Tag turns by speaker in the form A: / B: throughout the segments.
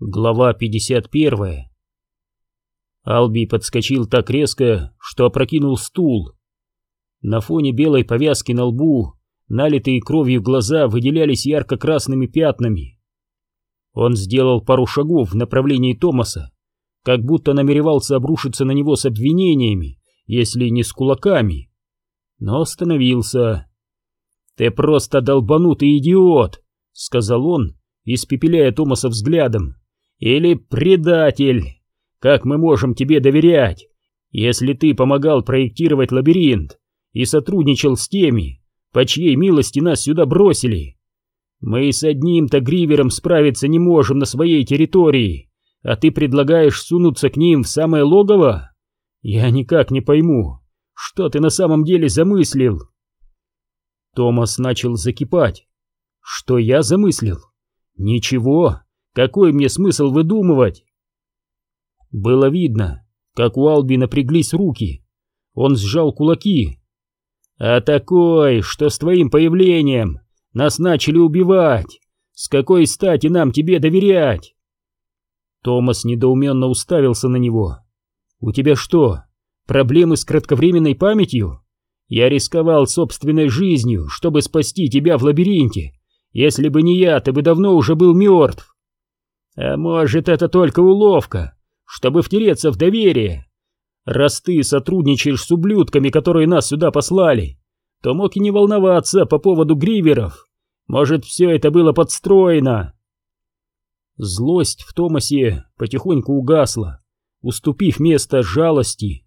A: Глава 51 Алби подскочил так резко, что опрокинул стул. На фоне белой повязки на лбу, налитые кровью глаза выделялись ярко-красными пятнами. Он сделал пару шагов в направлении Томаса, как будто намеревался обрушиться на него с обвинениями, если не с кулаками. Но остановился. «Ты просто долбанутый идиот!» — сказал он, испепеляя Томаса взглядом. Или предатель? Как мы можем тебе доверять, если ты помогал проектировать лабиринт и сотрудничал с теми, по чьей милости нас сюда бросили? Мы с одним-то гривером справиться не можем на своей территории, а ты предлагаешь сунуться к ним в самое логово? Я никак не пойму, что ты на самом деле замыслил. Томас начал закипать. Что я замыслил? Ничего. Какой мне смысл выдумывать? Было видно, как у Алби напряглись руки. Он сжал кулаки. А такой, что с твоим появлением нас начали убивать. С какой стати нам тебе доверять? Томас недоуменно уставился на него. У тебя что, проблемы с кратковременной памятью? Я рисковал собственной жизнью, чтобы спасти тебя в лабиринте. Если бы не я, ты бы давно уже был мертв. А может, это только уловка, чтобы втереться в доверие? Раз ты сотрудничаешь с ублюдками, которые нас сюда послали, то мог и не волноваться по поводу гриверов. Может, все это было подстроено. Злость в Томасе потихоньку угасла, уступив место жалости.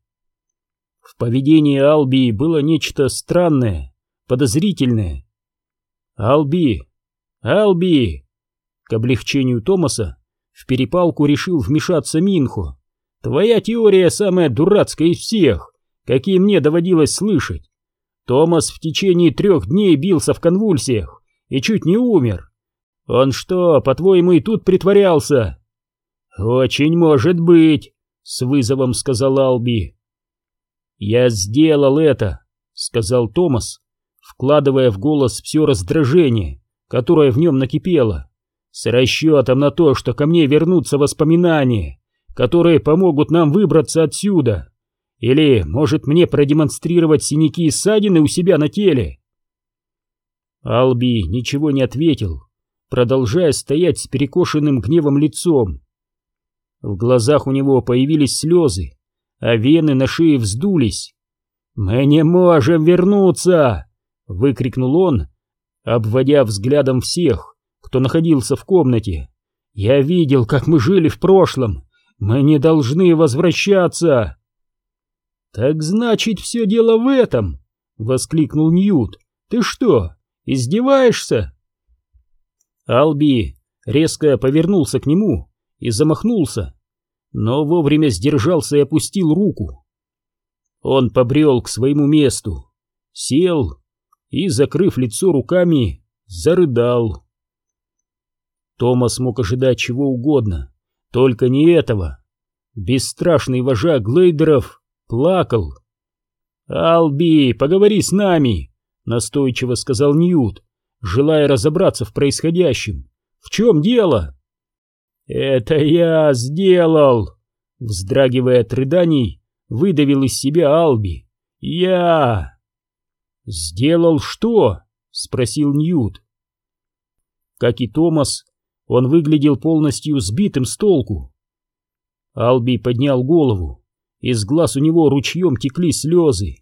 A: В поведении Алби было нечто странное, подозрительное. «Алби! Алби!» К облегчению Томаса в перепалку решил вмешаться Минхо. Твоя теория самая дурацкая из всех, какие мне доводилось слышать. Томас в течение трех дней бился в конвульсиях и чуть не умер. Он что, по-твоему, и тут притворялся? Очень может быть, с вызовом сказал Алби. Я сделал это, сказал Томас, вкладывая в голос все раздражение, которое в нем накипело с расчетом на то, что ко мне вернутся воспоминания, которые помогут нам выбраться отсюда. Или, может, мне продемонстрировать синяки и ссадины у себя на теле?» Алби ничего не ответил, продолжая стоять с перекошенным гневом лицом. В глазах у него появились слезы, а вены на шее вздулись. «Мы не можем вернуться!» — выкрикнул он, обводя взглядом всех, кто находился в комнате. Я видел, как мы жили в прошлом. Мы не должны возвращаться. Так значит, все дело в этом, воскликнул Ньют. Ты что, издеваешься? Алби резко повернулся к нему и замахнулся, но вовремя сдержался и опустил руку. Он побрел к своему месту, сел и, закрыв лицо руками, зарыдал. Томас мог ожидать чего угодно, только не этого. Бесстрашный вожак Глейдеров плакал. «Алби, поговори с нами!» — настойчиво сказал Ньют, желая разобраться в происходящем. «В чем дело?» «Это я сделал!» Вздрагивая от рыданий, выдавил из себя Алби. «Я!» «Сделал что?» — спросил Ньют. Как и Томас, он выглядел полностью сбитым с толку. Алби поднял голову. Из глаз у него ручьем текли слезы.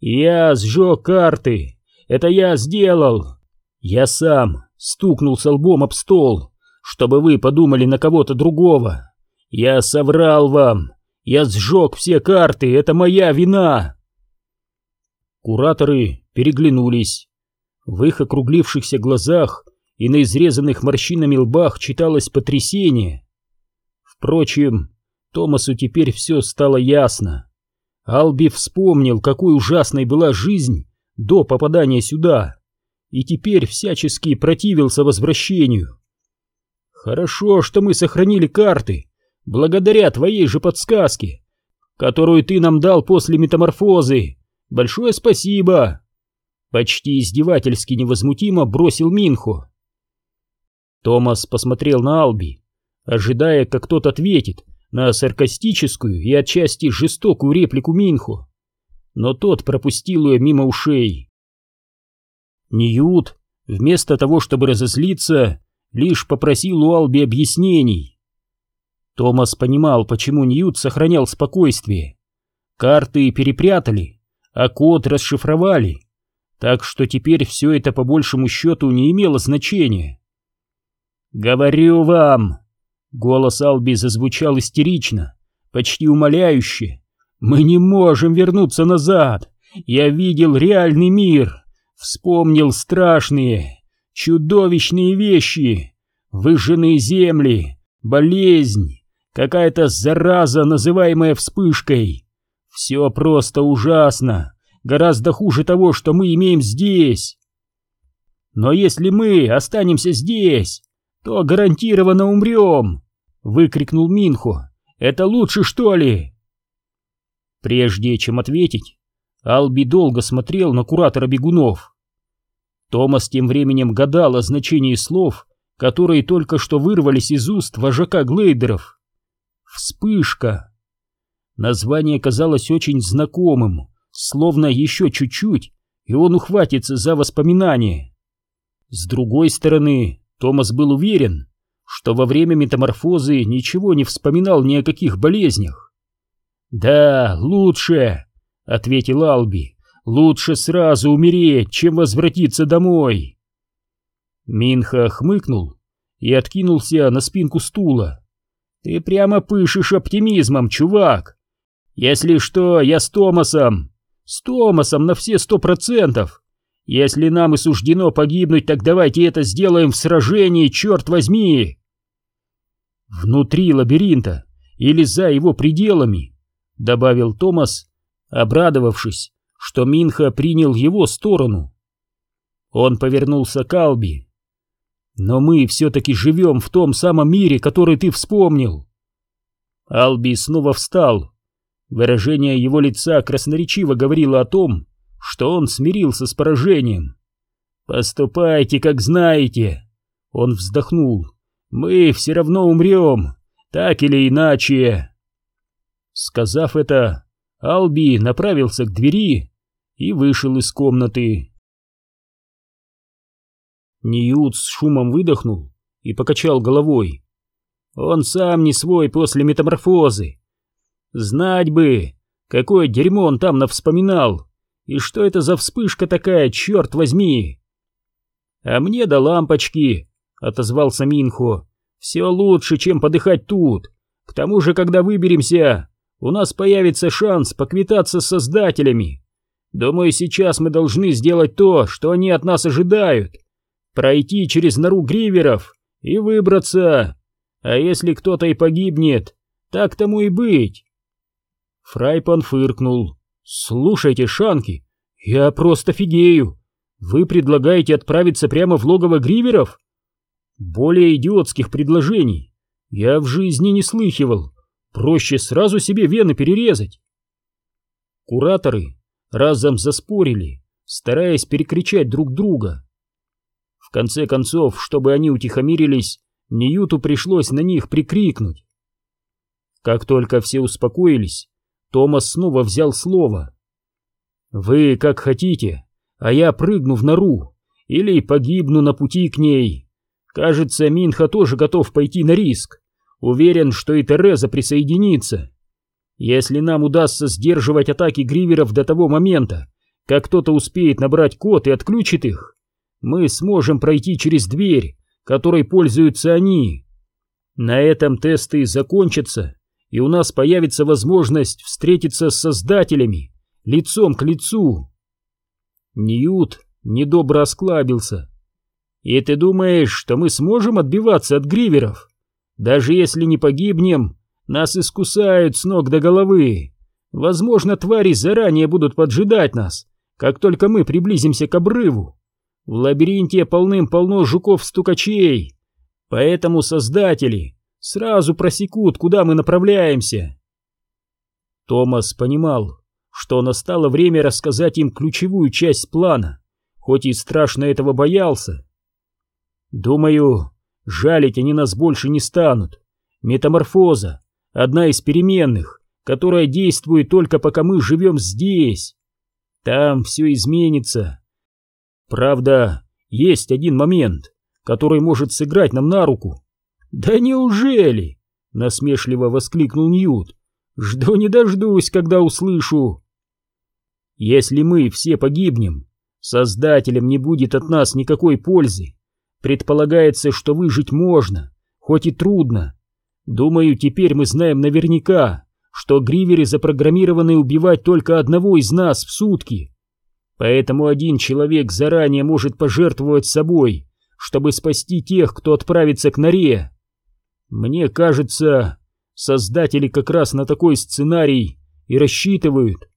A: «Я сжег карты! Это я сделал! Я сам стукнулся лбом об стол, чтобы вы подумали на кого-то другого. Я соврал вам! Я сжег все карты! Это моя вина!» Кураторы переглянулись. В их округлившихся глазах и на изрезанных морщинами лбах читалось потрясение. Впрочем, Томасу теперь все стало ясно. Алби вспомнил, какой ужасной была жизнь до попадания сюда, и теперь всячески противился возвращению. «Хорошо, что мы сохранили карты, благодаря твоей же подсказке, которую ты нам дал после метаморфозы. Большое спасибо!» Почти издевательски невозмутимо бросил Минхо. Томас посмотрел на Алби. ожидая, как тот ответит на саркастическую и отчасти жестокую реплику Минху. Но тот пропустил ее мимо ушей. Ньют, вместо того, чтобы разозлиться, лишь попросил у Алби объяснений. Томас понимал, почему Ньют сохранял спокойствие. Карты перепрятали, а код расшифровали, так что теперь все это по большему счету не имело значения. «Говорю вам!» Голос Алби зазвучал истерично, почти умоляюще. «Мы не можем вернуться назад! Я видел реальный мир, вспомнил страшные, чудовищные вещи, выжженные земли, болезнь, какая-то зараза, называемая вспышкой. Все просто ужасно, гораздо хуже того, что мы имеем здесь. Но если мы останемся здесь, то гарантированно умрем!» — выкрикнул Минхо. «Это лучше, что ли?» Прежде чем ответить, Алби долго смотрел на куратора бегунов. Томас тем временем гадал о значении слов, которые только что вырвались из уст вожака глейдеров. «Вспышка». Название казалось очень знакомым, словно еще чуть-чуть, и он ухватится за воспоминания. С другой стороны, Томас был уверен, что во время метаморфозы ничего не вспоминал ни о каких болезнях. «Да, лучше», — ответил Алби, — «лучше сразу умереть, чем возвратиться домой». Минха хмыкнул и откинулся на спинку стула. «Ты прямо пышешь оптимизмом, чувак. Если что, я с Томасом. С Томасом на все сто процентов. Если нам и суждено погибнуть, так давайте это сделаем в сражении, черт возьми!» «Внутри лабиринта или за его пределами», — добавил Томас, обрадовавшись, что Минха принял его сторону. Он повернулся к Алби. «Но мы все-таки живем в том самом мире, который ты вспомнил». Алби снова встал. Выражение его лица красноречиво говорило о том, что он смирился с поражением. «Поступайте, как знаете!» Он вздохнул. «Мы все равно умрем, так или иначе!» Сказав это, Алби направился к двери и вышел из комнаты. Ньют с шумом выдохнул и покачал головой. Он сам не свой после метаморфозы. Знать бы, какое дерьмо он там навспоминал. И что это за вспышка такая, черт возьми? А мне до лампочки, отозвался Минхо. Все лучше, чем подыхать тут. К тому же, когда выберемся, у нас появится шанс поквитаться с создателями. Думаю, сейчас мы должны сделать то, что они от нас ожидают. Пройти через нору гриверов и выбраться. А если кто-то и погибнет, так тому и быть. Фрайпан фыркнул. «Слушайте, Шанки, я просто фигею. Вы предлагаете отправиться прямо в логово гриверов? Более идиотских предложений я в жизни не слыхивал. Проще сразу себе вены перерезать». Кураторы разом заспорили, стараясь перекричать друг друга. В конце концов, чтобы они утихомирились, Ньюту пришлось на них прикрикнуть. Как только все успокоились, Томас снова взял слово. «Вы как хотите, а я прыгну в нору или погибну на пути к ней. Кажется, Минха тоже готов пойти на риск. Уверен, что и Тереза присоединится. Если нам удастся сдерживать атаки гриверов до того момента, как кто-то успеет набрать код и отключит их, мы сможем пройти через дверь, которой пользуются они. На этом тесты закончатся, и у нас появится возможность встретиться с создателями лицом к лицу. Ньют недобро осклабился. И ты думаешь, что мы сможем отбиваться от гриверов? Даже если не погибнем, нас искусают с ног до головы. Возможно, твари заранее будут поджидать нас, как только мы приблизимся к обрыву. В лабиринте полным-полно жуков-стукачей, поэтому создатели сразу просекут, куда мы направляемся. Томас понимал, что настало время рассказать им ключевую часть плана, хоть и страшно этого боялся. Думаю, жалить они нас больше не станут, метаморфоза, одна из переменных, которая действует только пока мы живем здесь. Там все изменится. Правда, есть один момент, который может сыграть нам на руку. Да неужели? Насмешливо воскликнул Ньют. Жду не дождусь, когда услышу. Если мы все погибнем, Создателям не будет от нас никакой пользы. Предполагается, что выжить можно, хоть и трудно. Думаю, теперь мы знаем наверняка, что гриверы запрограммированы убивать только одного из нас в сутки. Поэтому один человек заранее может пожертвовать собой, чтобы спасти тех, кто отправится к норе. Мне кажется, создатели как раз на такой сценарий и рассчитывают.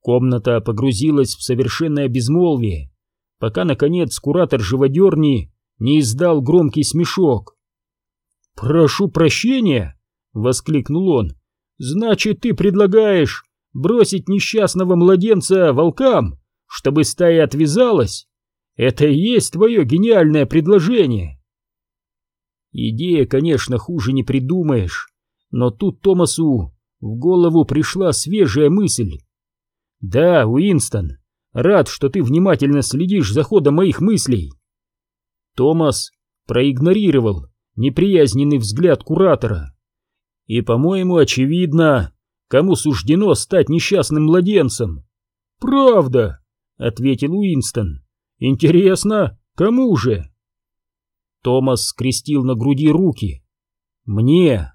A: Комната погрузилась в совершенное безмолвие, пока, наконец, куратор живодерни не издал громкий смешок. «Прошу прощения!» — воскликнул он. «Значит, ты предлагаешь бросить несчастного младенца волкам, чтобы стая отвязалась? Это и есть твое гениальное предложение!» Идея, конечно, хуже не придумаешь, но тут Томасу в голову пришла свежая мысль. «Да, Уинстон, рад, что ты внимательно следишь за ходом моих мыслей». Томас проигнорировал неприязненный взгляд куратора. И, по-моему, очевидно, кому суждено стать несчастным младенцем. «Правда», — ответил Уинстон. «Интересно, кому же?» Томас скрестил на груди руки. «Мне».